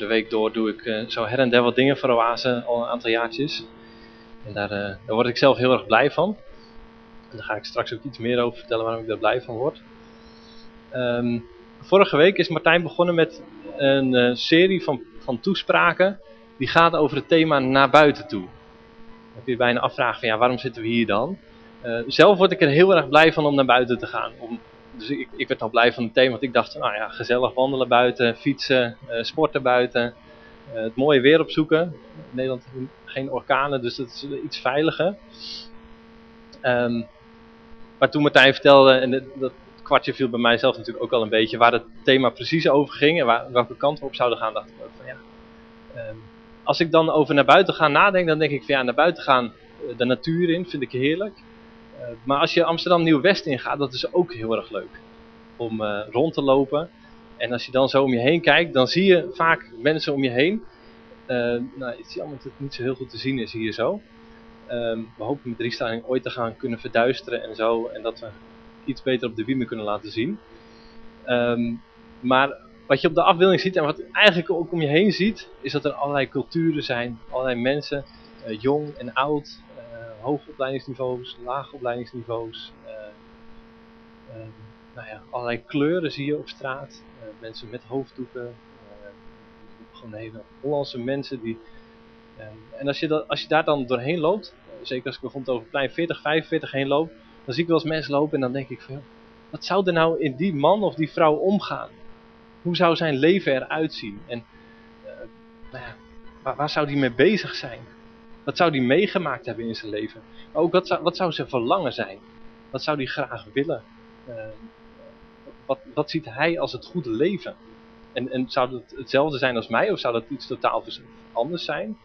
de week door doe ik uh, zo her en der wat dingen voor Oase al een aantal jaartjes. En daar, uh, daar word ik zelf heel erg blij van. En daar ga ik straks ook iets meer over vertellen waarom ik daar blij van word. Um, vorige week is Martijn begonnen met een uh, serie van, van toespraken. Die gaat over het thema naar buiten toe. Dan kun je bijna afvragen van ja, waarom zitten we hier dan? zelf word ik er heel erg blij van om naar buiten te gaan. Om dus ik, ik werd al blij van het thema, want ik dacht, nou ja, gezellig wandelen buiten, fietsen, uh, sporten buiten, uh, het mooie weer opzoeken. Nederland geen orkanen, dus dat is iets veiliger. Um, maar toen Martijn vertelde, en dat, kwartje viel bij mijzelf natuurlijk ook al een beetje, waar het thema precies over ging en waar, welke kant we op zouden gaan, dacht ik ook van ja. Um, als ik dan over naar buiten gaan nadenk, dan denk ik van ja, naar buiten gaan, de natuur in, vind ik heerlijk. Uh, maar als je Amsterdam Nieuw-West ingaat, dat is ook heel erg leuk. Om uh, rond te lopen. En als je dan zo om je heen kijkt, dan zie je vaak mensen om je heen. Uh, nou, het is jammer dat het niet zo heel goed te zien is hier zo. Um, we hopen met de restyling ooit te gaan kunnen verduisteren en zo. En dat we iets beter op de wiemen kunnen laten zien. Um, maar wat je op de afbeelding ziet en wat eigenlijk ook om je heen ziet, is dat er allerlei culturen zijn. Allerlei mensen, jong en oud, hoge opleidingsniveaus, lage opleidingsniveaus. Uh, uh, nou ja, allerlei kleuren zie je op straat. Uh, mensen met hoofddoeken. gewoon hele Hollandse mensen die... en als je, dat, als je daar dan doorheen loopt, zeker als ik bijvoorbeeld over plein 40, 45 heen loop, dan zie ik wel eens mensen lopen en dan denk ik van, wat zou er nou in die man of die vrouw omgaan? Hoe zou zijn leven eruit zien? En nou ja, waar zou die mee bezig zijn? Wat zou die meegemaakt hebben in zijn leven? Maar ook wat zou, wat zou zijn verlangen zijn? Wat zou die graag willen? Uh, wat, wat ziet hij als het goede leven? En, en zou het hetzelfde zijn als mij? Of zou dat iets totaal anders zijn?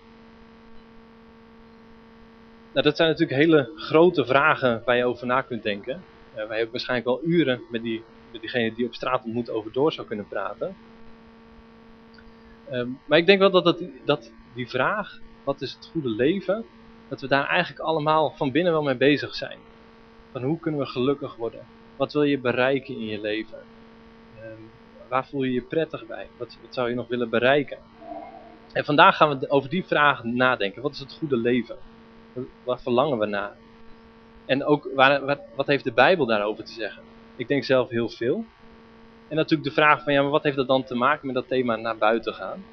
Nou, dat zijn natuurlijk hele grote vragen waar je over na kunt denken. Uh, je ook waarschijnlijk wel uren met, die, met diegene die op straat ontmoet over door zou kunnen praten. Uh, maar ik denk wel dat, dat, dat die vraag wat is het goede leven, dat we daar eigenlijk allemaal van binnen wel mee bezig zijn. Van hoe kunnen we gelukkig worden? Wat wil je bereiken in je leven? Um, waar voel je je prettig bij? Wat, wat zou je nog willen bereiken? En vandaag gaan we over die vraag nadenken. Wat is het goede leven? Waar verlangen we naar? En ook, waar, wat, wat heeft de Bijbel daarover te zeggen? Ik denk zelf heel veel. En natuurlijk de vraag van, ja, maar wat heeft dat dan te maken met dat thema naar buiten gaan?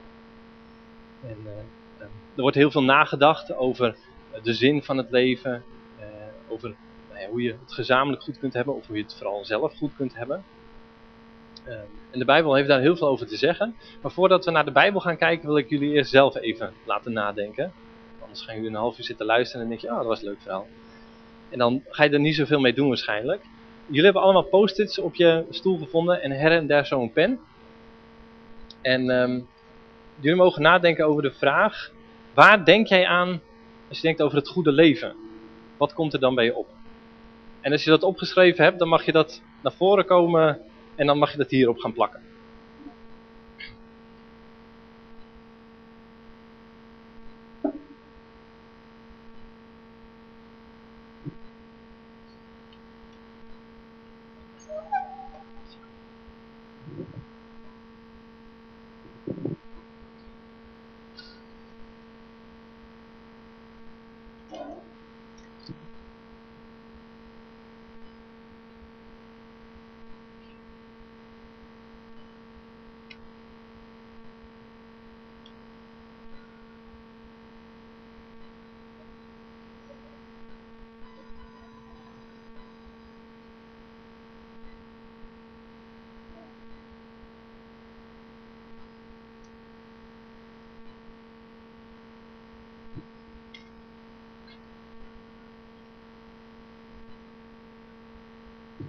En uh, er wordt heel veel nagedacht over de zin van het leven, uh, over nou ja, hoe je het gezamenlijk goed kunt hebben, of hoe je het vooral zelf goed kunt hebben. Uh, en de Bijbel heeft daar heel veel over te zeggen. Maar voordat we naar de Bijbel gaan kijken, wil ik jullie eerst zelf even laten nadenken. Anders gaan jullie een half uur zitten luisteren en denk je, oh, dat was een leuk verhaal. En dan ga je er niet zoveel mee doen waarschijnlijk. Jullie hebben allemaal post-its op je stoel gevonden en her en der zo'n pen. En um, jullie mogen nadenken over de vraag, Waar denk jij aan als je denkt over het goede leven? Wat komt er dan bij je op? En als je dat opgeschreven hebt, dan mag je dat naar voren komen en dan mag je dat hierop gaan plakken.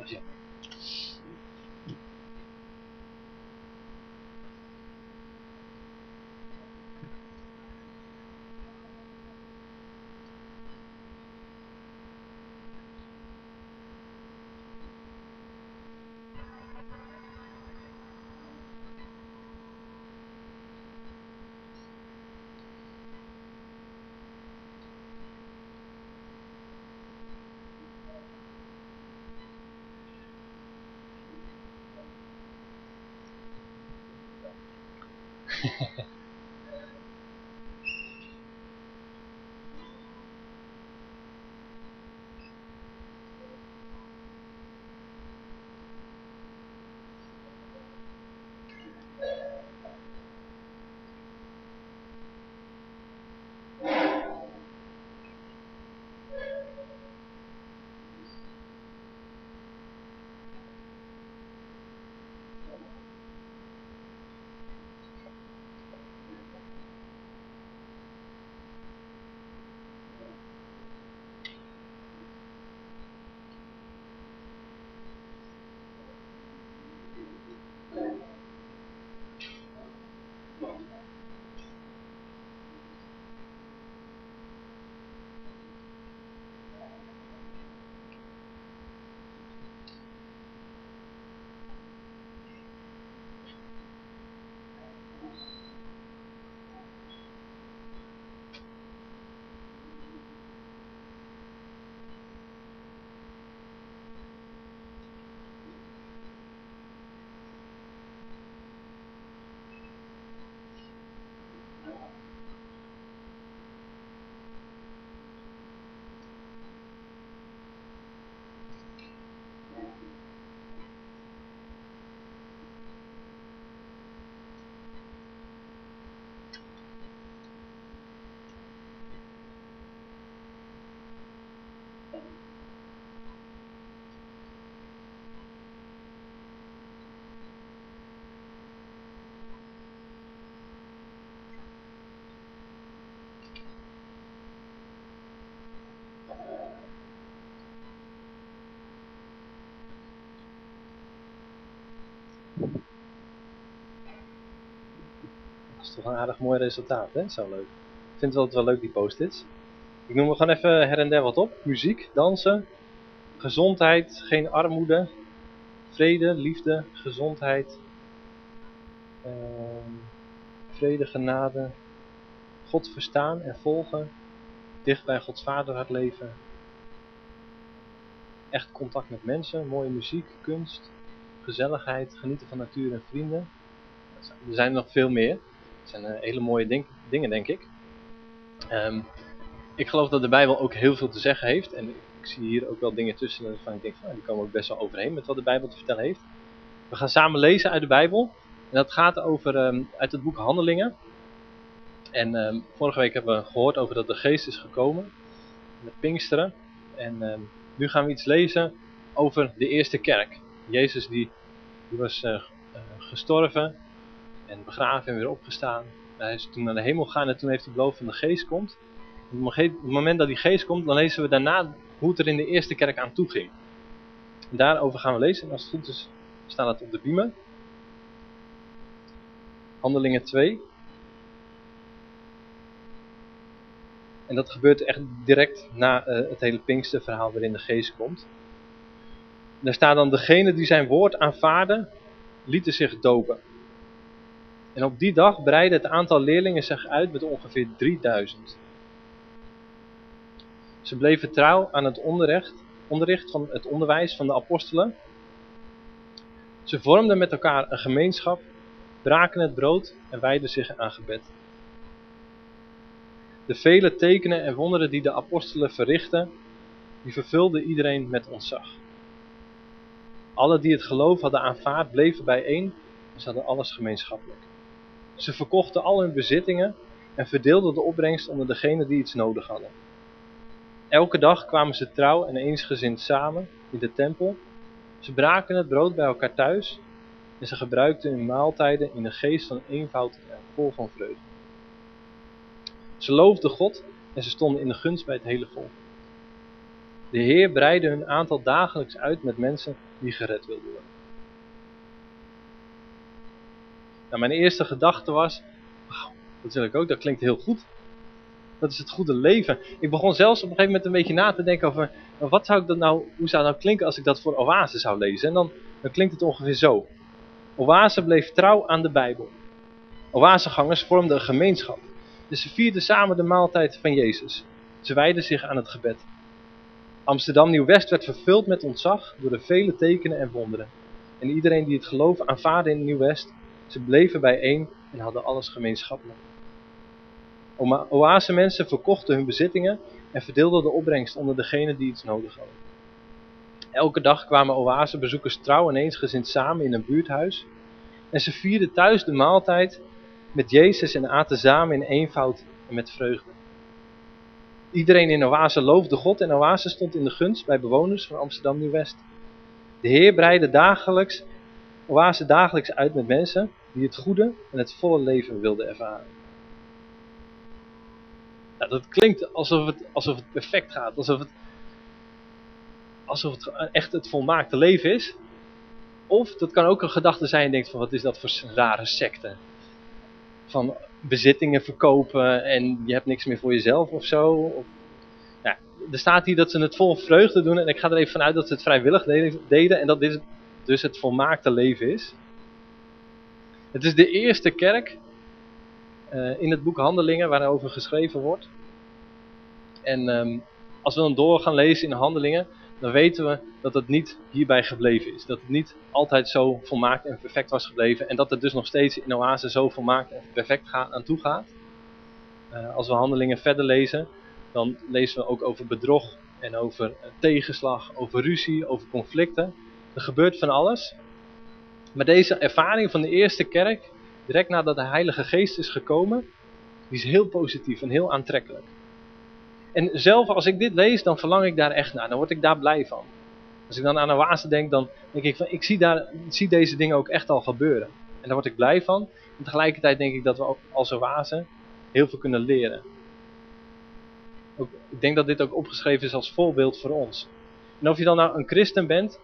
Ja. yeah is toch een aardig mooi resultaat, hè? Zo leuk. Ik vind het wel leuk, die post-its. Ik noem er gewoon even her en der wat op. Muziek, dansen, gezondheid, geen armoede, vrede, liefde, gezondheid, ehm, vrede, genade, God verstaan en volgen, dicht bij Gods vaderhart leven, echt contact met mensen, mooie muziek, kunst, gezelligheid, genieten van natuur en vrienden. Er zijn nog veel meer. Het zijn eh, hele mooie dingen, denk ik. Ehm, ik geloof dat de Bijbel ook heel veel te zeggen heeft. En ik zie hier ook wel dingen tussen waarvan ik denk, van, die komen ook best wel overeen met wat de Bijbel te vertellen heeft. We gaan samen lezen uit de Bijbel. En dat gaat over, ehm, uit het boek Handelingen. En ehm, vorige week hebben we gehoord over dat de geest is gekomen. Met Pinksteren. En nu gaan we iets lezen over de eerste kerk. Jezus die, die was uh, gestorven en begraven en weer opgestaan. Hij is toen naar de hemel gegaan en toen heeft hij beloofd van de geest komt. Op het moment dat die geest komt, dan lezen we daarna hoe het er in de eerste kerk aan toe ging. Daarover gaan we lezen. En als het goed is, staat het op de biemen. Handelingen 2. En dat gebeurt echt direct na uh, het hele Pinksterverhaal waarin de geest komt. daar staat dan, degene die zijn woord aanvaarden, lieten zich dopen. En op die dag breidde het aantal leerlingen zich uit met ongeveer 3000. Ze bleven trouw aan het onderricht, onderricht van het onderwijs van de apostelen. Ze vormden met elkaar een gemeenschap, braken het brood en wijden zich aan gebed. De vele tekenen en wonderen die de apostelen verrichtten, die vervulden iedereen met ontzag. Alle die het geloof hadden aanvaard bleven bijeen en ze hadden alles gemeenschappelijk. Ze verkochten al hun bezittingen en verdeelden de opbrengst onder degenen die iets nodig hadden. Elke dag kwamen ze trouw en eensgezind samen in de tempel. Ze braken het brood bij elkaar thuis en ze gebruikten hun maaltijden in een geest van eenvoud en vol van vreugde. Ze loofden God en ze stonden in de gunst bij het hele volk. De Heer breidde hun aantal dagelijks uit met mensen die gered wilden worden. Nou, mijn eerste gedachte was, wauw, dat wil ik ook, dat klinkt heel goed. Dat is het goede leven. Ik begon zelfs op een gegeven moment een beetje na te denken over, wat zou ik dat nou, hoe zou het nou klinken als ik dat voor Oase zou lezen? En dan, dan klinkt het ongeveer zo. Oase bleef trouw aan de Bijbel. Oasegangers vormden een gemeenschap. Dus ze vierden samen de maaltijd van Jezus. Ze wijden zich aan het gebed. Amsterdam Nieuw-West werd vervuld met ontzag door de vele tekenen en wonderen. En iedereen die het geloof aanvaarde in Nieuw-West, ze bleven bijeen en hadden alles gemeenschappelijk. Oase mensen verkochten hun bezittingen en verdeelden de opbrengst onder degenen die iets nodig hadden. Elke dag kwamen oasebezoekers trouw en eensgezind samen in een buurthuis. En ze vierden thuis de maaltijd met Jezus en aten samen in eenvoud en met vreugde. Iedereen in Oase loofde God en Oase stond in de gunst bij bewoners van Amsterdam Nieuw-West. De Heer breidde dagelijks, Oase dagelijks uit met mensen die het goede en het volle leven wilden ervaren. Nou, dat klinkt alsof het, alsof het perfect gaat, alsof het, alsof het echt het volmaakte leven is. Of dat kan ook een gedachte zijn en denkt van wat is dat voor rare secte van bezittingen verkopen en je hebt niks meer voor jezelf of zo. Of, ja, er staat hier dat ze het vol vreugde doen en ik ga er even vanuit dat ze het vrijwillig deden en dat dit dus het volmaakte leven is. Het is de eerste kerk uh, in het boek Handelingen waarover geschreven wordt. En um, als we dan door gaan lezen in Handelingen, dan weten we dat het niet hierbij gebleven is. Dat het niet altijd zo volmaakt en perfect was gebleven. En dat het dus nog steeds in Oase zo volmaakt en perfect aan toe gaat. Uh, als we handelingen verder lezen, dan lezen we ook over bedrog en over uh, tegenslag, over ruzie, over conflicten. Er gebeurt van alles. Maar deze ervaring van de eerste kerk, direct nadat de Heilige Geest is gekomen, die is heel positief en heel aantrekkelijk. En zelf als ik dit lees, dan verlang ik daar echt naar. Dan word ik daar blij van. Als ik dan aan een wazen denk, dan denk ik van, ik zie, daar, zie deze dingen ook echt al gebeuren. En daar word ik blij van. En tegelijkertijd denk ik dat we ook als wazen heel veel kunnen leren. Ook, ik denk dat dit ook opgeschreven is als voorbeeld voor ons. En of je dan nou een christen bent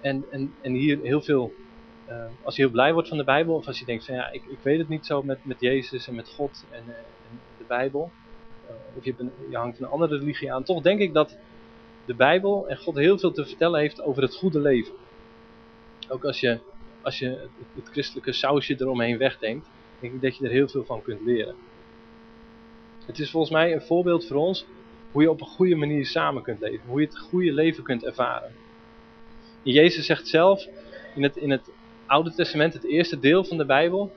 en, en, en hier heel veel uh, als je heel blij wordt van de Bijbel, of als je denkt van ja, ik, ik weet het niet zo met, met Jezus en met God en, en de Bijbel, of je, een, je hangt een andere religie aan, toch denk ik dat de Bijbel en God heel veel te vertellen heeft over het goede leven. Ook als je, als je het, het christelijke sausje eromheen wegdenkt, denk ik dat je er heel veel van kunt leren. Het is volgens mij een voorbeeld voor ons hoe je op een goede manier samen kunt leven. Hoe je het goede leven kunt ervaren. Jezus zegt zelf in het, in het Oude Testament, het eerste deel van de Bijbel,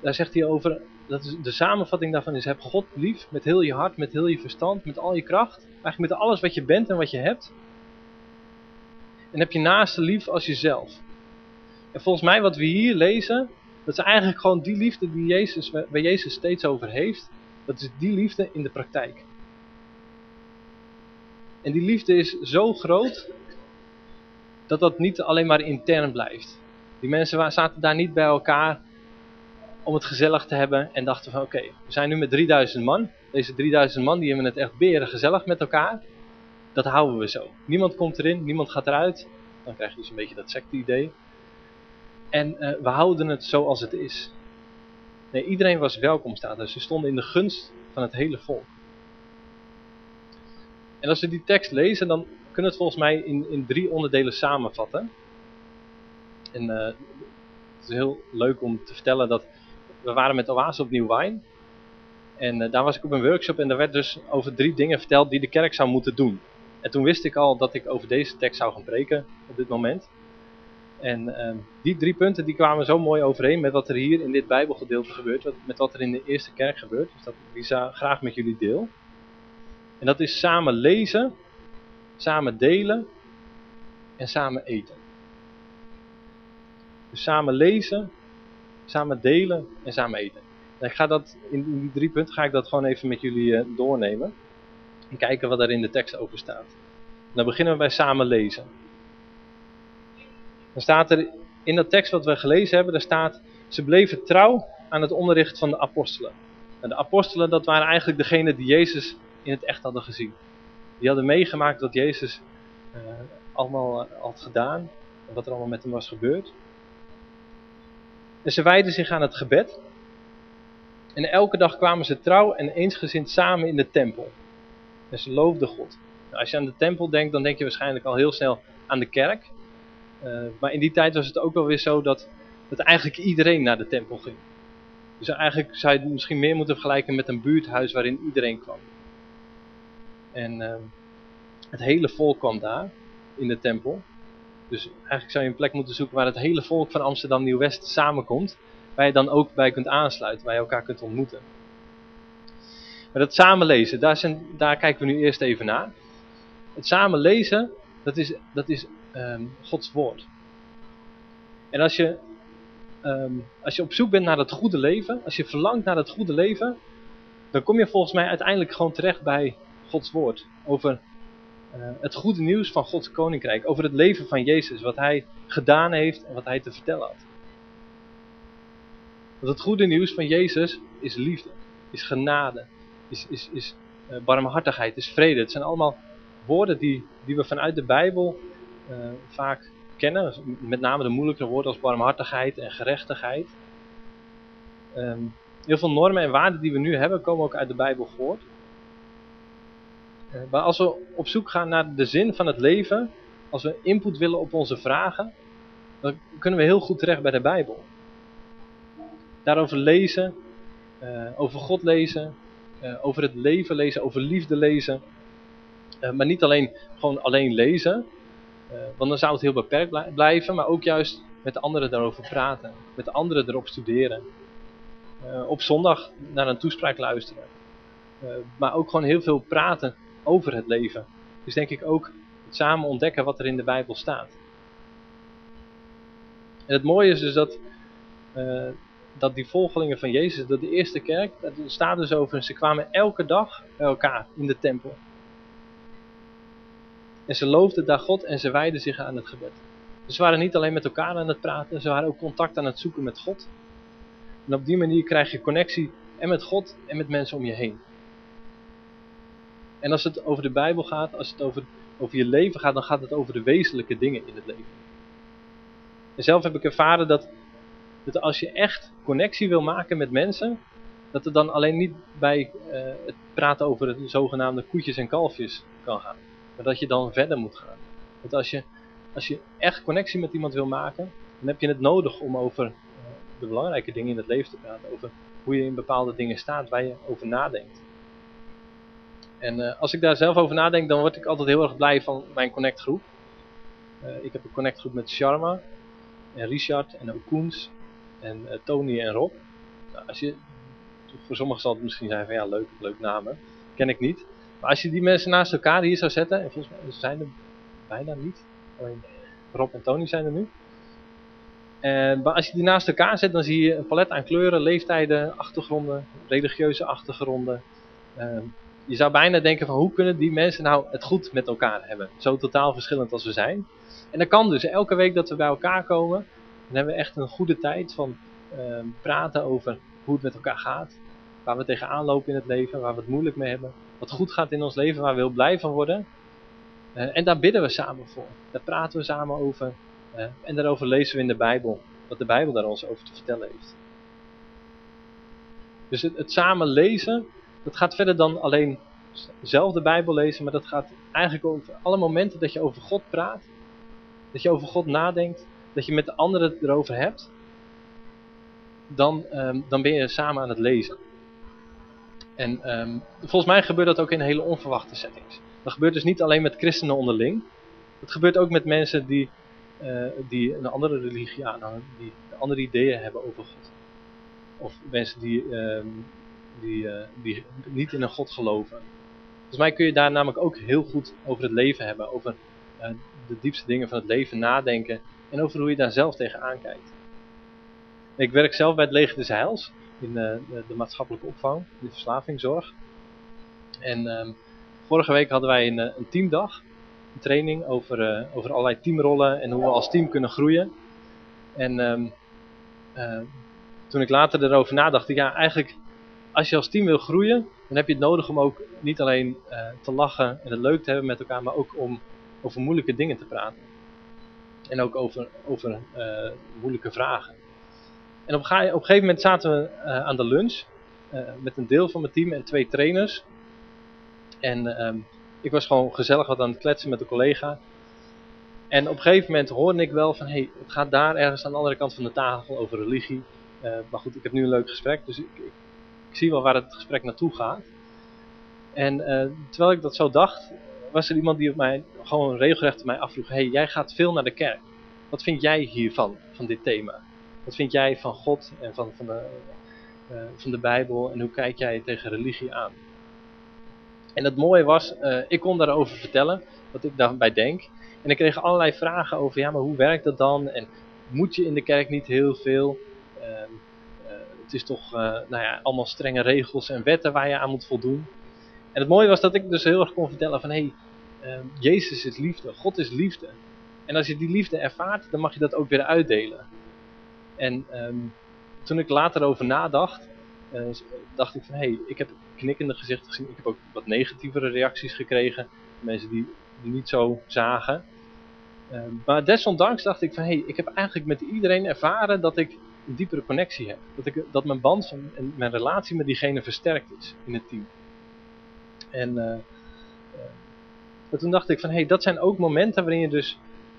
daar zegt hij over, dat is, de samenvatting daarvan is, heb God lief met heel je hart, met heel je verstand, met al je kracht. Eigenlijk met alles wat je bent en wat je hebt. En heb je naaste lief als jezelf. En volgens mij wat we hier lezen, dat is eigenlijk gewoon die liefde die Jezus, waar Jezus steeds over heeft. Dat is die liefde in de praktijk. En die liefde is zo groot dat dat niet alleen maar intern blijft. Die mensen zaten daar niet bij elkaar om het gezellig te hebben en dachten van oké, we zijn nu met 3000 man. Deze 3000 man die hebben het echt beren gezellig met elkaar. Dat houden we zo. Niemand komt erin, niemand gaat eruit. Dan krijg je dus een beetje dat secte idee. En uh, we houden het zoals het is. Nee, iedereen was welkom staat. Ze stonden in de gunst van het hele volk. En als we die tekst lezen, dan kunnen het volgens mij in, in drie onderdelen samenvatten. En uh, het is heel leuk om te vertellen dat we waren met Oase op Nieuw Wijn. En uh, daar was ik op een workshop en daar werd dus over drie dingen verteld die de kerk zou moeten doen. En toen wist ik al dat ik over deze tekst zou gaan preken op dit moment. En uh, die drie punten die kwamen zo mooi overeen met wat er hier in dit bijbelgedeelte gebeurt. Met wat er in de eerste kerk gebeurt. Dus dat die graag met jullie deel. En dat is samen lezen, samen delen en samen eten. Dus samen lezen, samen delen en samen eten. En ik ga dat, in die drie punten ga ik dat gewoon even met jullie uh, doornemen. En kijken wat er in de tekst over staat. dan beginnen we bij samen lezen. Dan staat er in dat tekst wat we gelezen hebben, daar staat... Ze bleven trouw aan het onderricht van de apostelen. En de apostelen, dat waren eigenlijk degenen die Jezus in het echt hadden gezien. Die hadden meegemaakt wat Jezus uh, allemaal uh, had gedaan. En wat er allemaal met hem was gebeurd. En ze wijden zich aan het gebed. En elke dag kwamen ze trouw en eensgezind samen in de tempel. En ze loofden God. Nou, als je aan de tempel denkt, dan denk je waarschijnlijk al heel snel aan de kerk. Uh, maar in die tijd was het ook wel weer zo dat, dat eigenlijk iedereen naar de tempel ging. Dus eigenlijk zou je het misschien meer moeten vergelijken met een buurthuis waarin iedereen kwam. En uh, het hele volk kwam daar, in de tempel. Dus eigenlijk zou je een plek moeten zoeken waar het hele volk van Amsterdam Nieuw-West samenkomt. Waar je dan ook bij kunt aansluiten, waar je elkaar kunt ontmoeten. Maar dat samenlezen, daar, zijn, daar kijken we nu eerst even naar. Het samenlezen, dat is, dat is um, Gods woord. En als je, um, als je op zoek bent naar het goede leven, als je verlangt naar het goede leven, dan kom je volgens mij uiteindelijk gewoon terecht bij Woord. Over uh, het goede nieuws van Gods koninkrijk. Over het leven van Jezus. Wat hij gedaan heeft en wat hij te vertellen had. Want het goede nieuws van Jezus is liefde. Is genade. Is, is, is uh, barmhartigheid. Is vrede. Het zijn allemaal woorden die, die we vanuit de Bijbel uh, vaak kennen. Met name de moeilijke woorden als barmhartigheid en gerechtigheid. Um, heel veel normen en waarden die we nu hebben komen ook uit de Bijbel voort. Maar als we op zoek gaan naar de zin van het leven, als we input willen op onze vragen, dan kunnen we heel goed terecht bij de Bijbel. Daarover lezen, uh, over God lezen, uh, over het leven lezen, over liefde lezen. Maar niet alleen gewoon alleen lezen, want dan zou het heel beperkt blijven, maar ook juist met de anderen daarover praten, met de anderen erop studeren. op zondag naar een toespraak luisteren. maar ook gewoon heel veel praten over het leven. Dus denk ik ook het samen ontdekken wat er in de Bijbel staat. En het mooie is dus dat, uh, dat die volgelingen van Jezus, dat de eerste kerk, dat staat dus over, ze kwamen elke dag bij elkaar in de tempel. En ze loofden daar God en ze wijden zich aan het gebed. Dus ze waren niet alleen met elkaar aan het praten, ze waren ook contact aan het zoeken met God. En op die manier krijg je connectie en met God en met mensen om je heen. En als het over de Bijbel gaat, als het over, over je leven gaat, dan gaat het over de wezenlijke dingen in het leven. En zelf heb ik ervaren dat, dat als je echt connectie wil maken met mensen, dat het dan alleen niet bij uh, het praten over de zogenaamde koetjes en kalfjes kan gaan. Maar dat je dan verder moet gaan. Want als je, als je echt connectie met iemand wil maken, dan heb je het nodig om over uh, de belangrijke dingen in het leven te praten. Over hoe je in bepaalde dingen staat, waar je over nadenkt. En uh, als ik daar zelf over nadenk, dan word ik altijd heel erg blij van mijn connectgroep. Uh, ik heb een connectgroep met Sharma, en Richard, en ook Koens, en uh, Tony en Rob. Nou, als je, voor sommigen zal het misschien zijn van ja, leuk, leuk namen. Ken ik niet. Maar als je die mensen naast elkaar hier zou zetten, en volgens mij zijn er bijna niet. Alleen Rob en Tony zijn er nu. En als je die naast elkaar zet, dan zie je een palet aan kleuren, leeftijden, achtergronden, religieuze achtergronden. Uh, je zou bijna denken van hoe kunnen die mensen nou het goed met elkaar hebben. Zo totaal verschillend als we zijn. En dat kan dus. Elke week dat we bij elkaar komen, dan hebben we echt een goede tijd van uh, praten over hoe het met elkaar gaat. Waar we tegenaan lopen in het leven, waar we het moeilijk mee hebben. Wat goed gaat in ons leven, waar we heel blij van worden. Uh, en daar bidden we samen voor. Daar praten we samen over. Uh, en daarover lezen we in de Bijbel. Wat de Bijbel daar ons over te vertellen heeft. Dus het samen lezen, dat gaat verder dan alleen zelf de Bijbel lezen, maar dat gaat eigenlijk over alle momenten dat je over God praat. Dat je over God nadenkt, dat je met de anderen het erover hebt. Dan, um, dan ben je samen aan het lezen. En um, volgens mij gebeurt dat ook in hele onverwachte settings. Dat gebeurt dus niet alleen met christenen onderling. Het gebeurt ook met mensen die, uh, die een andere religie aanhangen, die andere ideeën hebben over God. Of mensen die, um, die, uh, die niet in een God geloven. Volgens mij kun je daar namelijk ook heel goed over het leven hebben. Over uh, de diepste dingen van het leven nadenken. En over hoe je daar zelf tegenaan kijkt. Ik werk zelf bij het Leger des Heils. In uh, de, de, maatschappelijke opvang. De verslavingszorg. En um, vorige week hadden wij een, een teamdag. Een training over, over allerlei teamrollen. En hoe we als team kunnen groeien. En um, toen ik later erover nadacht. Ja, eigenlijk als je als team wil groeien, dan heb je het nodig om ook niet alleen uh, te lachen en het leuk te hebben met elkaar, maar ook om over moeilijke dingen te praten. En ook over, over uh, moeilijke vragen. En op, een gegeven moment zaten we uh, aan de lunch met een deel van mijn team en twee trainers. En um, ik was gewoon gezellig wat aan het kletsen met een collega. En op een gegeven moment hoorde ik wel van, hey, het gaat daar ergens aan de andere kant van de tafel over religie. maar goed, ik heb nu een leuk gesprek, dus ik ik zie wel waar het gesprek naartoe gaat. En uh, terwijl ik dat zo dacht, was er iemand die op mij gewoon regelrecht mij afvroeg. hey, jij gaat veel naar de kerk. Wat vind jij hiervan, van dit thema? Wat vind jij van God en van, van, de, uh, van de Bijbel en hoe kijk jij tegen religie aan? En het mooie was, uh, ik kon daarover vertellen wat ik daarbij denk. En ik kreeg allerlei vragen over, ja maar hoe werkt dat dan? En moet je in de kerk niet heel veel? Ehm, het is toch uh, nou ja, allemaal strenge regels en wetten waar je aan moet voldoen. En het mooie was dat ik dus heel erg kon vertellen van, hey, uh, Jezus is liefde, God is liefde. En als je die liefde ervaart, dan mag je dat ook weer uitdelen. En um, toen ik later over nadacht, uh, dacht ik van, hé, hey, ik heb knikkende gezichten gezien. Ik heb ook wat negatievere reacties gekregen. Mensen die, die niet zo zagen. Uh, maar desondanks dacht ik van, hé, hey, ik heb eigenlijk met iedereen ervaren dat ik diepere connectie heb. Dat, ik, dat mijn band en mijn relatie met diegene versterkt is in het team. En uh, uh, toen dacht ik van, hé, hey, dat zijn ook momenten waarin je dus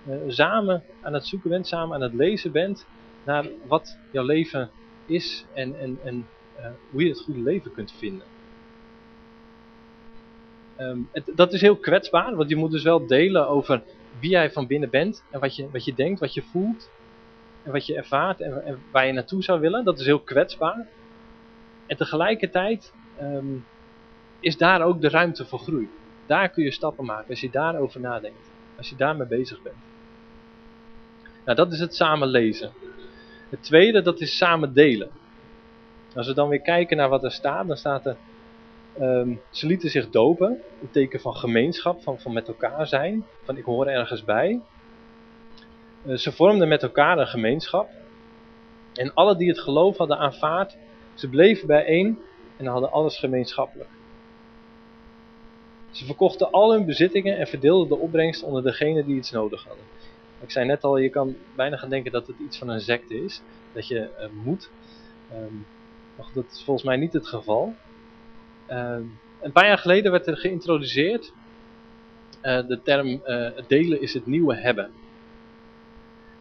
uh, samen aan het zoeken bent, samen aan het lezen bent naar wat jouw leven is en, en, en hoe je het goede leven kunt vinden. Um, het, dat is heel kwetsbaar, want je moet dus wel delen over wie jij van binnen bent en wat je, wat je denkt, wat je voelt en wat je ervaart en, waar je naartoe zou willen. Dat is heel kwetsbaar. En tegelijkertijd um, is daar ook de ruimte voor groei. Daar kun je stappen maken als je daarover nadenkt. Als je daarmee bezig bent. Nou, dat is het samen lezen. Het tweede, dat is samen delen. Als we dan weer kijken naar wat er staat, dan staat er... Um, ze lieten zich dopen, een teken van gemeenschap, van, van met elkaar zijn, van ik hoor ergens bij. Uh, ze vormden met elkaar een gemeenschap. En alle die het geloof hadden aanvaard, ze bleven bijeen en hadden alles gemeenschappelijk. Ze verkochten al hun bezittingen en verdeelden de opbrengst onder degenen die iets nodig hadden. Ik zei net al, je kan bijna gaan denken dat het iets van een secte is. Dat je uh, moet. Um, dat is volgens mij niet het geval. Uh, een paar jaar geleden werd er geïntroduceerd uh, de term delen is het nieuwe hebben.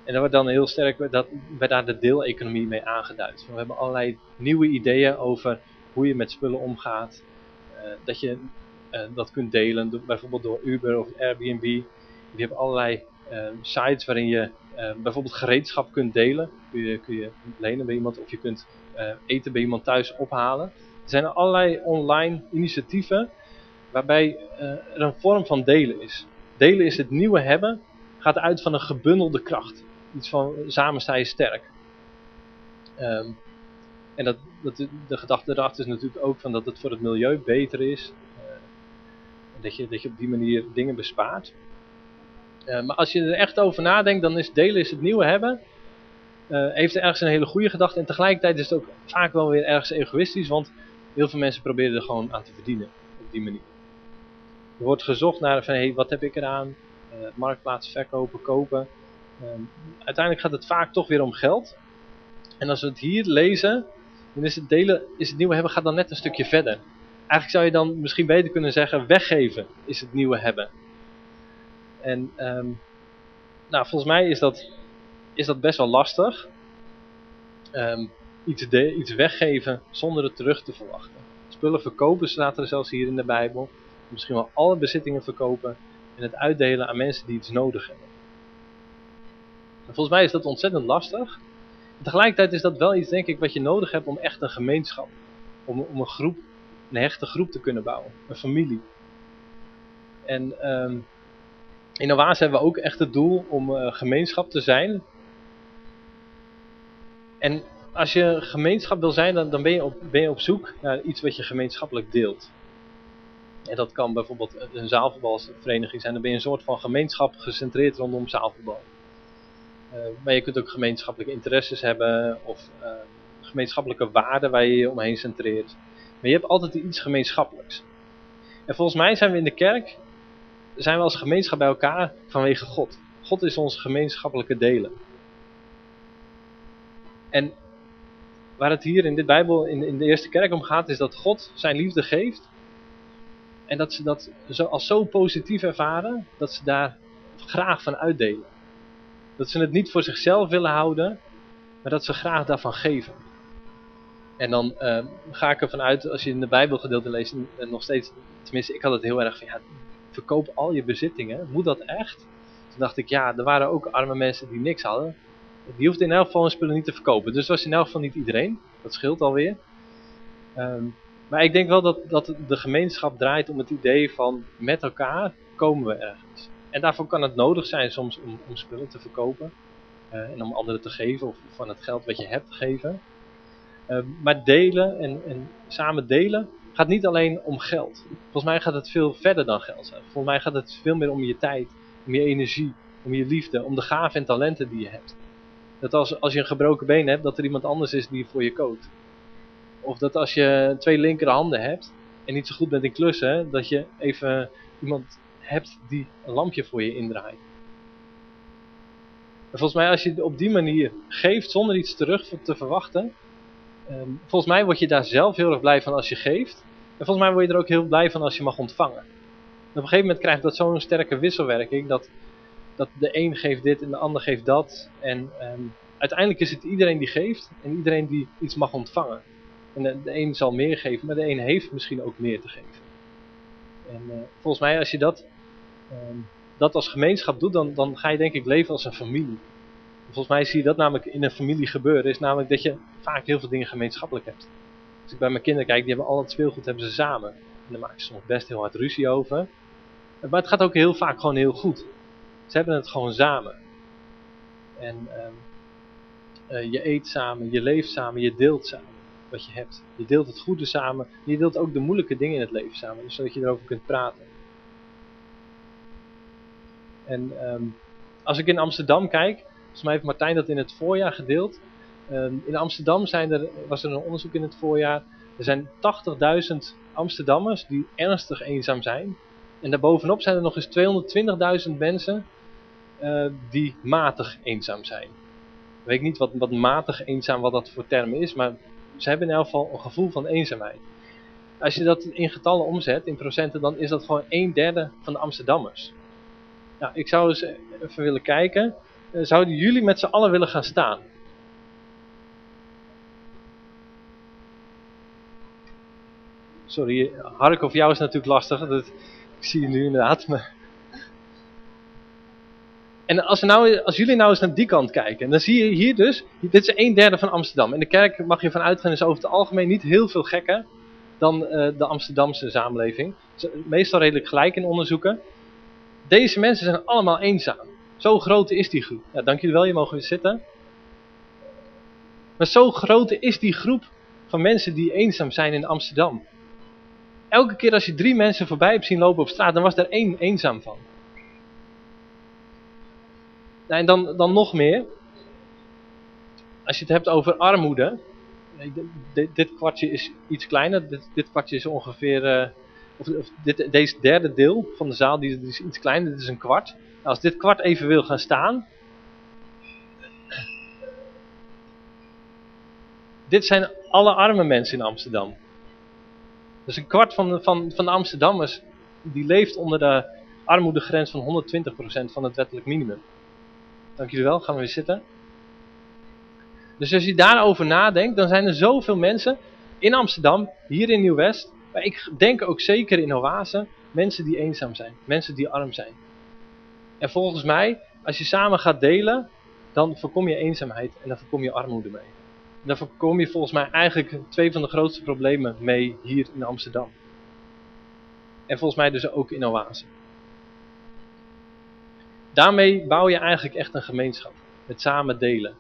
En dat wordt dan heel sterk, dat, werd daar de deeleconomie mee aangeduid. We hebben allerlei nieuwe ideeën over hoe je met spullen omgaat. dat je dat kunt delen, bijvoorbeeld door Uber of Airbnb. Je hebt allerlei Ehm, sites waarin je bijvoorbeeld gereedschap kunt delen. Kun je, kun je lenen bij iemand of je kunt eh, eten bij iemand thuis ophalen. Er zijn allerlei online initiatieven waarbij eh, er een vorm van delen is. Delen is het nieuwe hebben, gaat uit van een gebundelde kracht. Iets van samen sta je sterk. Ehm, en dat, dat, de gedachte erachter is natuurlijk ook van dat het voor het milieu beter is. Uh, dat, je, dat je op die manier dingen bespaart. Uh, maar als je er echt over nadenkt, dan is delen is het nieuwe hebben. Uh, heeft er ergens een hele goede gedachte. En tegelijkertijd is het ook vaak wel weer ergens egoïstisch. Want heel veel mensen proberen er gewoon aan te verdienen. Op die manier. Er wordt gezocht naar van, hey, wat heb ik eraan? Marktplaats verkopen, kopen. Ehm, uiteindelijk gaat het vaak toch weer om geld. En als we het hier lezen, dan is het delen, is het nieuwe hebben, gaat dan net een stukje verder. Eigenlijk zou je dan misschien beter kunnen zeggen, weggeven is het nieuwe hebben. En um, nou, volgens mij is dat, is dat best wel lastig. Um, iets, iets weggeven zonder het terug te verwachten. Spullen verkopen staat er zelfs hier in de Bijbel. Misschien wel alle bezittingen verkopen en het uitdelen aan mensen die iets nodig hebben. En volgens mij is dat ontzettend lastig. Tegelijkertijd is dat wel iets, denk ik, wat je nodig hebt om echt een gemeenschap, om, om een groep, een hechte groep te kunnen bouwen. Een familie. En um, in Oase hebben we ook echt het doel om uh, gemeenschap te zijn. En als je gemeenschap wil zijn, dan, dan ben, je op, ben je op zoek naar iets wat je gemeenschappelijk deelt. En dat kan bijvoorbeeld een zaalvoetbalvereniging zijn. Dan ben je een soort van gemeenschap gecentreerd rondom zaalvoetbal. Uh, maar je kunt ook gemeenschappelijke interesses hebben of uh, gemeenschappelijke waarden waar je je omheen centreert. Maar je hebt altijd iets gemeenschappelijks. En volgens mij zijn we in de kerk zijn we als gemeenschap bij elkaar vanwege God. God is ons gemeenschappelijke delen. En waar het hier in dit Bijbel, in, in de eerste kerk om gaat, is dat God zijn liefde geeft. En dat ze dat zo, als zo positief ervaren, dat ze daar graag van uitdelen. Dat ze het niet voor zichzelf willen houden, maar dat ze graag daarvan geven. En dan uh, ga ik ervan uit, als je in de Bijbelgedeelte leest, nog steeds, tenminste ik had het heel erg van, ja, verkoop al je bezittingen. Moet dat echt? Toen dacht ik, ja, er waren ook arme mensen die niks hadden. Die hoefden in elk geval hun spullen niet te verkopen. Dus was in elk geval niet iedereen. Dat scheelt alweer. Um, maar ik denk wel dat, dat de gemeenschap draait om het idee van met elkaar komen we ergens. En daarvoor kan het nodig zijn soms om, om spullen te verkopen. Uh, en om anderen te geven of van het geld wat je hebt te geven. Uh, maar delen en, en samen delen gaat niet alleen om geld. Volgens mij gaat het veel verder dan geld. Volgens mij gaat het veel meer om je tijd, om je energie, om je liefde, om de gaven en talenten die je hebt. Dat als, als je een gebroken been hebt, dat er iemand anders is die voor je kookt. Of dat als je twee linkerhanden hebt en niet zo goed bent in klussen, dat je even iemand hebt die een lampje voor je indraait. En volgens mij als je op die manier geeft zonder iets terug te verwachten, Um, volgens mij word je daar zelf heel erg blij van als je geeft. En volgens mij word je er ook heel blij van als je mag ontvangen. En op een gegeven moment krijgt dat zo'n sterke wisselwerking dat, dat de een geeft dit en de ander geeft dat. En um, uiteindelijk is het iedereen die geeft en iedereen die iets mag ontvangen. En de, een zal meer geven, maar de een heeft misschien ook meer te geven. En uh, volgens mij als je dat, um, dat als gemeenschap doet, dan, dan ga je denk ik leven als een familie. Volgens mij zie je dat namelijk in een familie gebeuren. Is namelijk dat je vaak heel veel dingen gemeenschappelijk hebt. Als ik bij mijn kinderen kijk, die hebben al het speelgoed hebben ze samen. En daar maken ze soms best heel hard ruzie over. Maar het gaat ook heel vaak gewoon heel goed. Ze hebben het gewoon samen. En um, uh, je eet samen, je leeft samen, je deelt samen wat je hebt. Je deelt het goede samen. Je deelt ook de moeilijke dingen in het leven samen. Zodat je erover kunt praten. En um, als ik in Amsterdam kijk, Volgens mij heeft Martijn dat in het voorjaar gedeeld. Um, in Amsterdam zijn er, was er een onderzoek in het voorjaar. Er zijn 80.000 Amsterdammers die ernstig eenzaam zijn. En daarbovenop zijn er nog eens 220.000 mensen uh, die matig eenzaam zijn. Ik weet niet wat, wat matig eenzaam, wat dat voor term is, maar ze hebben in elk geval een gevoel van eenzaamheid. Als je dat in getallen omzet, in procenten, dan is dat gewoon een derde van de Amsterdammers. Nou, ik zou eens even willen kijken. Uh, zouden jullie met z'n allen willen gaan staan? Sorry, Hark, of jou is natuurlijk lastig. Dat, ik zie je nu inderdaad. En als, nou, als jullie nou eens naar die kant kijken, dan zie je hier dus, dit is een derde van Amsterdam. In de kerk mag je van uitgaan, is over het algemeen niet heel veel gekker dan uh, de Amsterdamse samenleving. Meestal redelijk gelijk in onderzoeken. Deze mensen zijn allemaal eenzaam. Zo groot is die groep. Ja, dank jullie wel, je mogen weer zitten. Maar zo groot is die groep van mensen die eenzaam zijn in Amsterdam. Elke keer als je drie mensen voorbij hebt zien lopen op straat, dan was er één eenzaam van. Nou, en dan, dan nog meer. Als je het hebt over armoede. Dit, dit kwartje is iets kleiner. Dit, dit kwartje is ongeveer... Of, dit, deze derde deel van de zaal die, die, is iets kleiner. Dit is een kwart. Nou, als dit kwart even wil gaan staan... Dit zijn alle arme mensen in Amsterdam. Dus een kwart van de, van, van de Amsterdammers die leeft onder de armoedegrens van 120% van het wettelijk minimum. Dank jullie wel, gaan we weer zitten. Dus als je daarover nadenkt, dan zijn er zoveel mensen in Amsterdam, hier in Nieuw-West, maar ik denk ook zeker in Oase, mensen die eenzaam zijn, mensen die arm zijn. En volgens mij, als je samen gaat delen, dan voorkom je eenzaamheid en dan voorkom je armoede mee. Dan voorkom je volgens mij eigenlijk twee van de grootste problemen mee hier in Amsterdam. En volgens mij dus ook in Oase. Daarmee bouw je eigenlijk echt een gemeenschap. Het samen delen.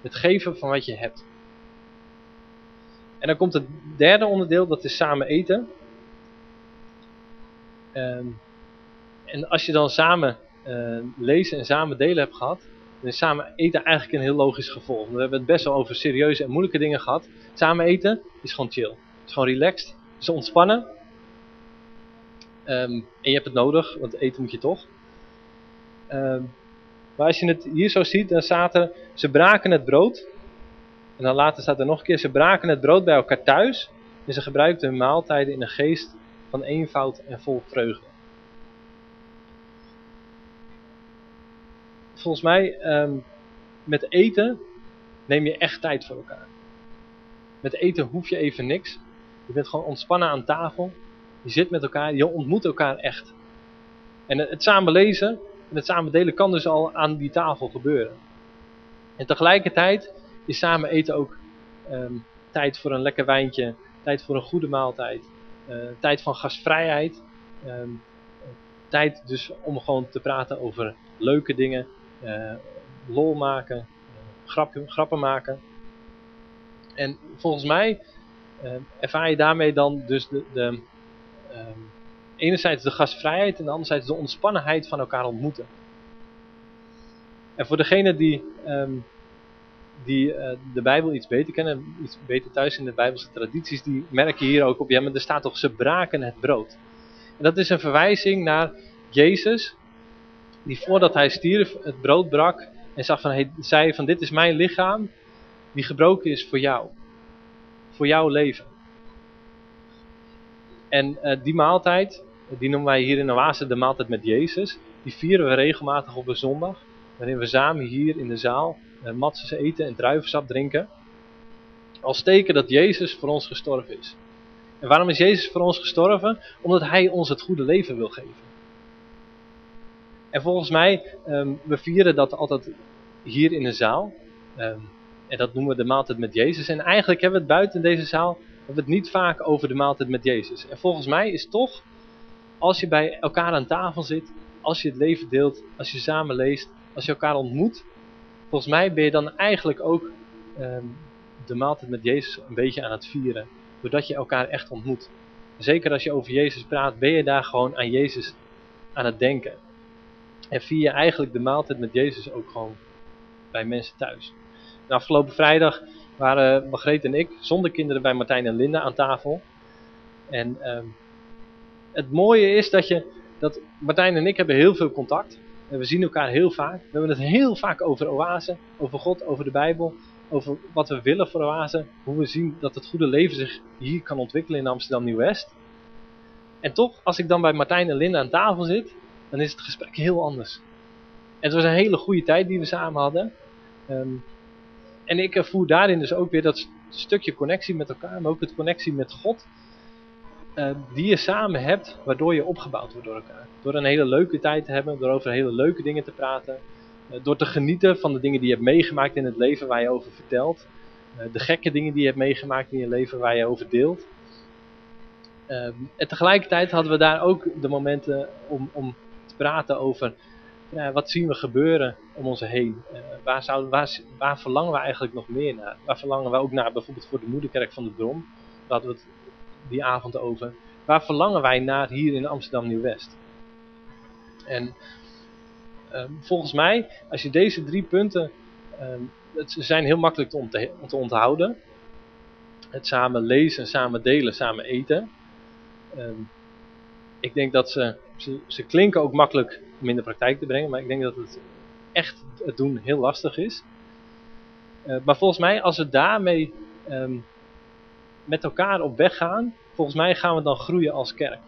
Het geven van wat je hebt. En dan komt het derde onderdeel, dat is samen eten. Ehm, en als je dan samen uh, lezen en samen delen hebt gehad, dan is samen eten eigenlijk een heel logisch gevolg. We hebben het best wel over serieuze en moeilijke dingen gehad. Samen eten is gewoon chill. Het is gewoon relaxed. Het is ontspannen. Um, en je hebt het nodig, want eten moet je toch. Ehm, maar als je het hier zo ziet, dan zaten ze braken het brood. En dan later staat er nog een keer, ze braken het brood bij elkaar thuis. En ze gebruikten hun maaltijden in een geest van eenvoud en vol vreugde. Volgens mij, ehm, met eten neem je echt tijd voor elkaar. Met eten hoef je even niks. Je bent gewoon ontspannen aan tafel. Je zit met elkaar, je ontmoet elkaar echt. En het samen lezen, en het samen delen kan dus al aan die tafel gebeuren. En tegelijkertijd is samen eten ook ehm, tijd voor een lekker wijntje, tijd voor een goede maaltijd, uh, tijd van gastvrijheid, ehm, tijd dus om gewoon te praten over leuke dingen, uh, lol maken, uh, grappen, grappen maken. En volgens mij ervaar je daarmee dan dus de, de um, enerzijds de gastvrijheid en anderzijds de ontspannenheid van elkaar ontmoeten. En voor degene die, die uh, de Bijbel iets beter kennen, iets beter thuis in de Bijbelse tradities, die merken hier ook op, ja maar er staat toch ze braken het brood. En dat is een verwijzing naar Jezus, die voordat hij stierf het brood brak en zag van, hey, zei van dit is mijn lichaam, die gebroken is voor jou. Voor jouw leven. En uh, die maaltijd, die noemen wij hier in Oase de maaltijd met Jezus. Die vieren we regelmatig op een zondag. Waarin we samen hier in de zaal matzes eten en druivensap drinken. Als teken dat Jezus voor ons gestorven is. En waarom is Jezus voor ons gestorven? Omdat hij ons het goede leven wil geven. En volgens mij, um, we vieren dat altijd hier in de zaal. Um, en dat noemen we de maaltijd met Jezus. En eigenlijk hebben we het buiten deze zaal hebben we het niet vaak over de maaltijd met Jezus. En volgens mij is toch als je bij elkaar aan tafel zit, als je het leven deelt, als je samen leest, als je elkaar ontmoet, volgens mij ben je dan eigenlijk ook um, de maaltijd met Jezus een beetje aan het vieren. Doordat je elkaar echt ontmoet. Zeker als je over Jezus praat, ben je daar gewoon aan Jezus aan het denken. En vier je eigenlijk de maaltijd met Jezus ook gewoon bij mensen thuis. En afgelopen vrijdag waren Margreet en ik zonder kinderen bij Martijn en Linda aan tafel. En um, het mooie is dat je, dat Martijn en ik hebben heel veel contact. We zien elkaar heel vaak. We hebben het heel vaak over oase, over God, over de Bijbel, over wat we willen voor oase. Hoe we zien dat het goede leven zich hier kan ontwikkelen in Amsterdam Nieuw-West. En toch, als ik dan bij Martijn en Linda aan tafel zit, dan is het gesprek heel anders. En het was een hele goede tijd die we samen hadden. Ehm, en ik voel daarin dus ook weer dat stukje connectie met elkaar, maar ook het connectie met God. Uh, die je samen hebt, waardoor je opgebouwd wordt door elkaar. Door een hele leuke tijd te hebben, door over hele leuke dingen te praten. Uh, door te genieten van de dingen die je hebt meegemaakt in het leven waar je over vertelt. Uh, de gekke dingen die je hebt meegemaakt in je leven waar je over deelt. Ehm, en tegelijkertijd hadden we daar ook de momenten om, om te praten over ja, wat zien we gebeuren om ons heen? Waar, waar, waar, verlangen we eigenlijk nog meer naar? Waar verlangen we ook naar, bijvoorbeeld voor de moederkerk van de Bron? Daar hadden we het die avond over. Waar verlangen wij naar hier in Amsterdam Nieuw-West? En uh, volgens mij, als je deze drie punten, uh, het zijn heel makkelijk te, te, onthouden. Het samen lezen, samen delen, samen eten. Ehm, ik denk dat ze, ze, ze klinken ook makkelijk om in de praktijk te brengen. Maar ik denk dat het echt het doen heel lastig is. Uh, maar volgens mij, als we daarmee met elkaar op weg gaan, volgens mij gaan we dan groeien als kerk.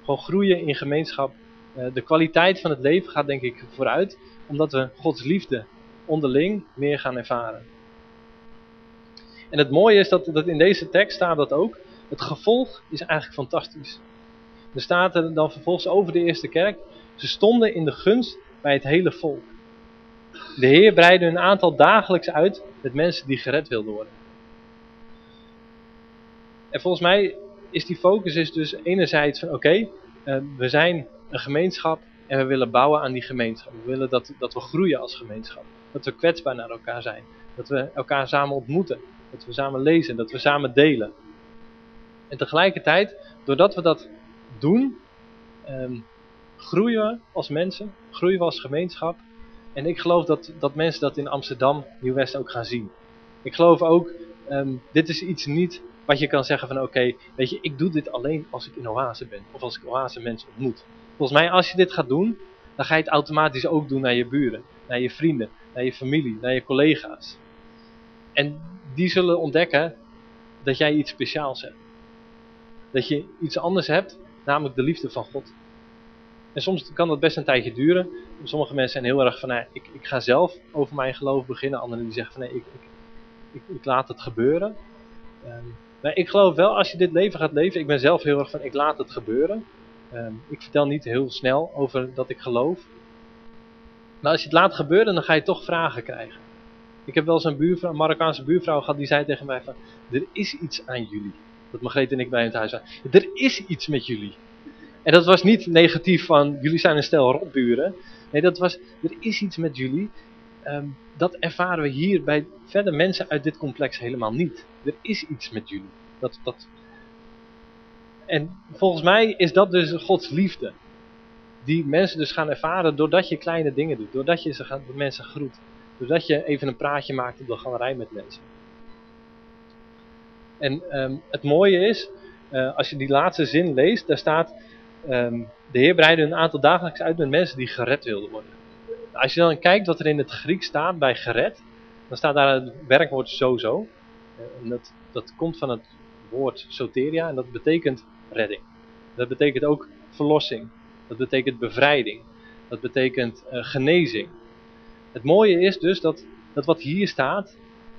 Gewoon groeien in gemeenschap. Uh, de kwaliteit van het leven gaat denk ik vooruit, omdat we Gods liefde onderling meer gaan ervaren. En het mooie is dat, dat in deze tekst staat dat ook. Het gevolg is eigenlijk fantastisch. Er staat dan vervolgens over de eerste kerk. Ze stonden in de gunst bij het hele volk. De Heer breidde hun aantal dagelijks uit met mensen die gered wilden worden. En volgens mij is die focus is dus enerzijds van oké, uh, we zijn een gemeenschap en we willen bouwen aan die gemeenschap. We willen dat, dat we groeien als gemeenschap. Dat we kwetsbaar naar elkaar zijn. Dat we elkaar samen ontmoeten. Dat we samen lezen. Dat we samen delen. En tegelijkertijd, doordat we dat doen, um, groeien we als mensen, groeien we als gemeenschap. En ik geloof dat, dat mensen dat in Amsterdam, Nieuw-West ook gaan zien. Ik geloof ook, um, dit is iets niet wat je kan zeggen van oké, weet je, ik doe dit alleen als ik in Oase ben. Of als ik Oase mensen ontmoet. Volgens mij als je dit gaat doen, dan ga je het automatisch ook doen naar je buren, naar je vrienden, naar je familie, naar je collega's. En die zullen ontdekken dat jij iets speciaals hebt. Dat je iets anders hebt, namelijk de liefde van God. En soms kan dat best een tijdje duren. Sommige mensen zijn heel erg van, nou, ik, ik ga zelf over mijn geloof beginnen. Anderen die zeggen van, nee, ik, ik, ik, laat het gebeuren. Um, maar ik geloof wel, als je dit leven gaat leven, ik ben zelf heel erg van, ik laat het gebeuren. Um, ik vertel niet heel snel over dat ik geloof. Maar als je het laat gebeuren, dan ga je toch vragen krijgen. Ik heb wel eens een, buurvrouw, een Marokkaanse buurvrouw gehad, die zei tegen mij van, er is iets aan jullie. Dat Margreet en ik bij het huis waren. Er is iets met jullie. En dat was niet negatief van, jullie zijn een stel rotburen. Nee, dat was, er is iets met jullie. Um, dat ervaren we hier bij verder mensen uit dit complex helemaal niet. Er is iets met jullie. Dat, dat... En volgens mij is dat dus Gods liefde. Die mensen dus gaan ervaren doordat je kleine dingen doet. Doordat je ze gaat, mensen groet. Doordat je even een praatje maakt op de galerij met mensen. En um, het mooie is, uh, als je die laatste zin leest, daar staat... Um, de Heer breidde een aantal dagelijks uit met mensen die gered wilden worden. Als je dan kijkt wat er in het Grieks staat bij gered, dan staat daar het werkwoord sozo. En dat, dat komt van het woord soteria en dat betekent redding. Dat betekent ook verlossing. Dat betekent bevrijding. Dat betekent uh, genezing. Het mooie is dus dat, dat wat hier staat,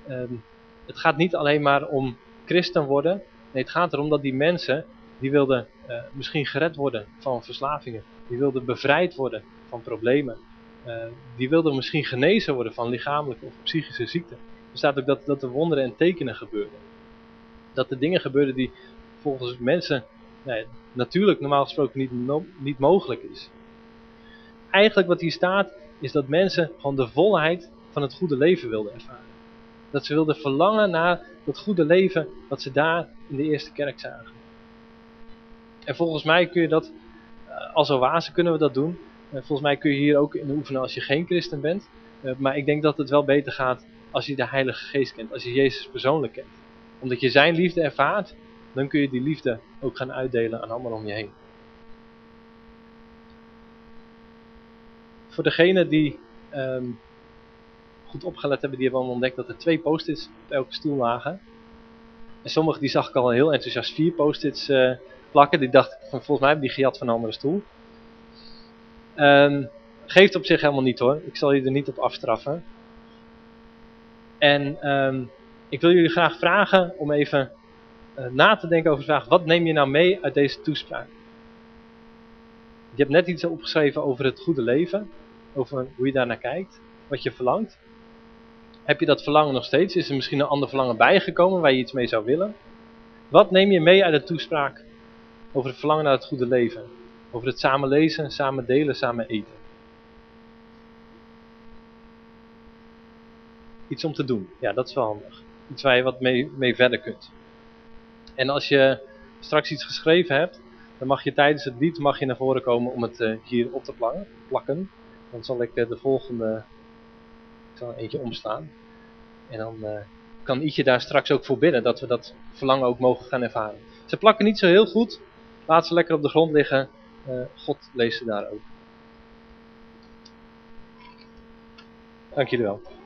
um, het gaat niet alleen maar om christen worden. Nee, het gaat erom dat die mensen, die wilden uh, misschien gered worden van verslavingen. Die wilden bevrijd worden van problemen. Uh, die wilden misschien genezen worden van lichamelijke of psychische ziekte. Er staat ook dat, dat er wonderen en tekenen gebeurden. Dat er dingen gebeurden die volgens mensen natuurlijk normaal gesproken niet, niet mogelijk is. Eigenlijk wat hier staat is dat mensen gewoon de volheid van het goede leven wilden ervaren. Dat ze wilden verlangen naar dat goede leven wat ze daar in de eerste kerk zagen. En volgens mij kun je dat, uh, als oase kunnen we dat doen. Uh, volgens mij kun je hier ook in oefenen als je geen christen bent. Uh, maar ik denk dat het wel beter gaat als je de Heilige Geest kent. Als je Jezus persoonlijk kent. Omdat je zijn liefde ervaart, dan kun je die liefde ook gaan uitdelen aan allemaal om je heen. voor degene die ehm, goed opgelet hebben, die hebben al ontdekt dat er twee post-its op elke stoel lagen. En sommige die zag ik al heel enthousiast vier post-its uh, plakken. Die dacht van volgens mij hebben die gejat van een andere stoel. Um, geeft op zich helemaal niet hoor. Ik zal je er niet op afstraffen. En um, ik wil jullie graag vragen om even uh, na te denken over de vraag. Wat neem je nou mee uit deze toespraak? Je hebt net iets opgeschreven over het goede leven. Over hoe je daar naar kijkt. Wat je verlangt. Heb je dat verlangen nog steeds? Is er misschien een ander verlangen bijgekomen waar je iets mee zou willen? Wat neem je mee uit de toespraak over het verlangen naar het goede leven? Over het samen lezen, samen delen, samen eten. Iets om te doen. Ja, dat is wel handig. Iets waar je wat mee, mee verder kunt. En als je straks iets geschreven hebt, dan mag je tijdens het lied mag je naar voren komen om het uh, hier op te plakken. Dan zal ik uh, de volgende, ik zal eentje omslaan. En dan uh, kan Ietje daar straks ook voor bidden, dat we dat verlangen ook mogen gaan ervaren. Ze plakken niet zo heel goed, laat ze lekker op de grond liggen. God leest ze daar ook. Dank jullie wel.